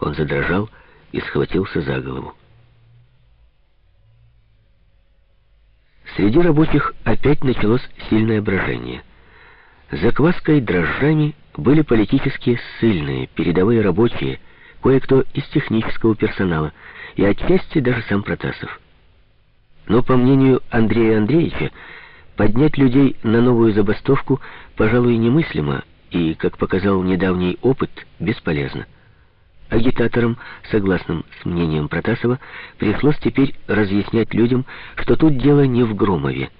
Он задрожал и схватился за голову. Среди рабочих опять началось сильное брожение. Закваской дрожжами были политические ссыльные, передовые рабочие, кое-кто из технического персонала и отчасти даже сам Протасов. Но, по мнению Андрея Андреевича, поднять людей на новую забастовку, пожалуй, немыслимо и, как показал недавний опыт, бесполезно. Агитаторам, согласным с мнением Протасова, пришлось теперь разъяснять людям, что тут дело не в Громове.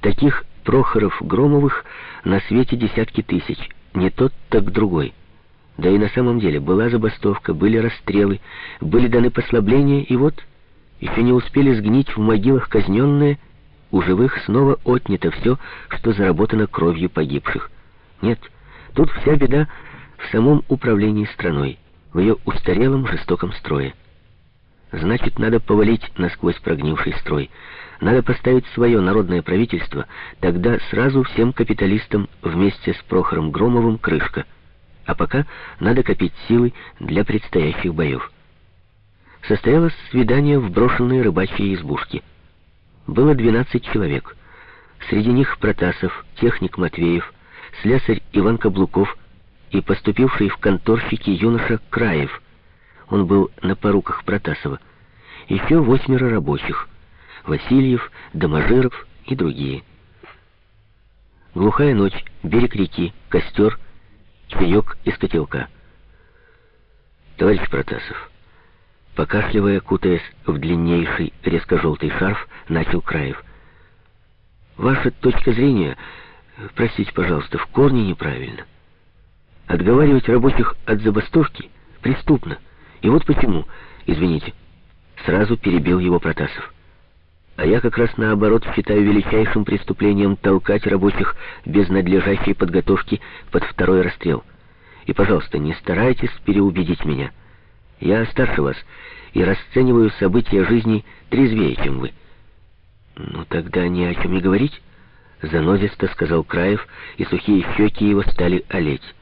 Таких Прохоров-Громовых на свете десятки тысяч, не тот, так другой. Да и на самом деле была забастовка, были расстрелы, были даны послабления, и вот, еще не успели сгнить в могилах казненные, у живых снова отнято все, что заработано кровью погибших. Нет, тут вся беда в самом управлении страной в ее устарелом жестоком строе. Значит, надо повалить насквозь прогнивший строй. Надо поставить свое народное правительство, тогда сразу всем капиталистам вместе с Прохором Громовым крышка. А пока надо копить силы для предстоящих боев. Состоялось свидание в брошенной рыбачьей избушке. Было 12 человек. Среди них Протасов, техник Матвеев, слесарь Иван Каблуков, и поступивший в конторщики юноша Краев. Он был на поруках Протасова. Еще восьмеро рабочих. Васильев, Доможиров и другие. Глухая ночь, берег реки, костер, чаек из котелка. Товарищ Протасов, покашливая, кутаясь в длиннейший резко-желтый шарф, начал Краев. Ваша точка зрения, простите, пожалуйста, в корне неправильно. Отговаривать рабочих от забастовки преступно. И вот почему, извините, сразу перебил его Протасов. А я как раз наоборот считаю величайшим преступлением толкать рабочих без надлежащей подготовки под второй расстрел. И, пожалуйста, не старайтесь переубедить меня. Я старше вас и расцениваю события жизни трезвее, чем вы. Ну, тогда ни о чем и говорить, занозисто сказал Краев, и сухие щеки его стали олеть.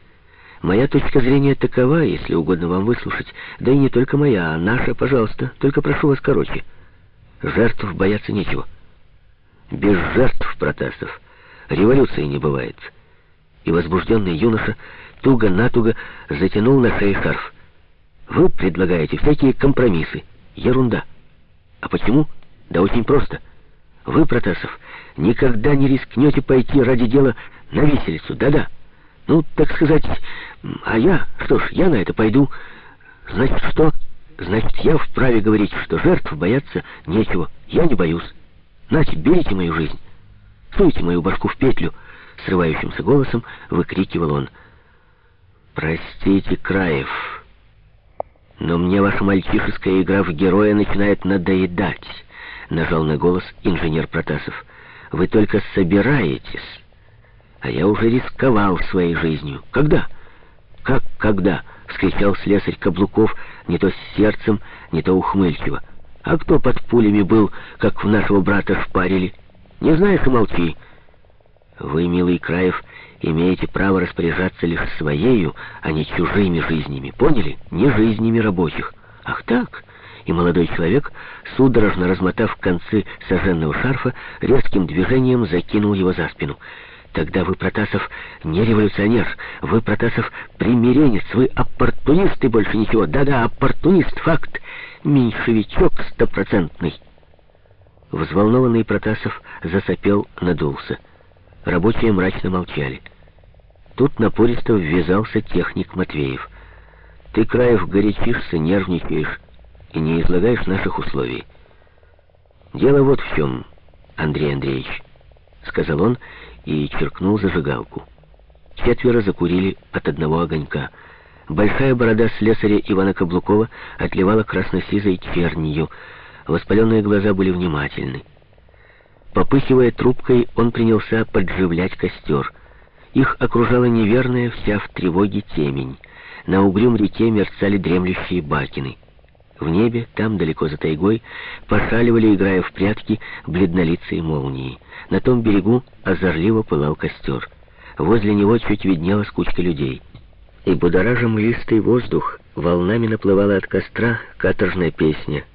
Моя точка зрения такова, если угодно вам выслушать. Да и не только моя, а наша, пожалуйста. Только прошу вас короче. Жертв бояться нечего. Без жертв, Протасов, революции не бывает. И возбужденный юноша туго-натуго затянул на шее шарф. Вы предлагаете всякие компромиссы. Ерунда. А почему? Да очень просто. Вы, Протасов, никогда не рискнете пойти ради дела на виселицу. Да-да. Ну, так сказать, а я, что ж, я на это пойду. Значит, что? Значит, я вправе говорить, что жертв бояться нечего. Я не боюсь. Значит, берите мою жизнь. Суйте мою башку в петлю. Срывающимся голосом выкрикивал он. Простите, Краев, но мне ваша мальчишеская игра в героя начинает надоедать. Нажал на голос инженер Протасов. Вы только собираетесь а я уже рисковал своей жизнью. Когда? Как когда? Вскричал слесарь Каблуков, не то с сердцем, не то ухмыльчиво. А кто под пулями был, как в нашего брата шпарили? Не знаешь и молчи. Вы, милый Краев, имеете право распоряжаться лишь своею, а не чужими жизнями. Поняли? Не жизнями рабочих. Ах так? И молодой человек, судорожно размотав концы сожженного шарфа, резким движением закинул его за спину. Тогда вы, Протасов, не революционер. Вы, Протасов, примиренец. Вы оппортунист и больше ничего. Да-да, оппортунист, факт. Меньшевичок стопроцентный. Взволнованный Протасов засопел, надулся. Рабочие мрачно молчали. Тут напористо ввязался техник Матвеев. Ты, Краев, горячишься, нервничаешь и не излагаешь наших условий. Дело вот в чем, Андрей Андреевич, сказал он, и черкнул зажигалку. Четверо закурили от одного огонька. Большая борода слесаря Ивана Каблукова отливала красно-сизой чернью. Воспаленные глаза были внимательны. Попыхивая трубкой, он принялся подживлять костер. Их окружала неверная вся в тревоге темень. На угрюм реке мерцали дремлющие бакины. В небе, там, далеко за тайгой, пошаливали, играя в прятки, бледнолицые молнии. На том берегу озорливо пылал костер. Возле него чуть виднелась кучка людей. И будоража млистый воздух волнами наплывала от костра каторжная песня —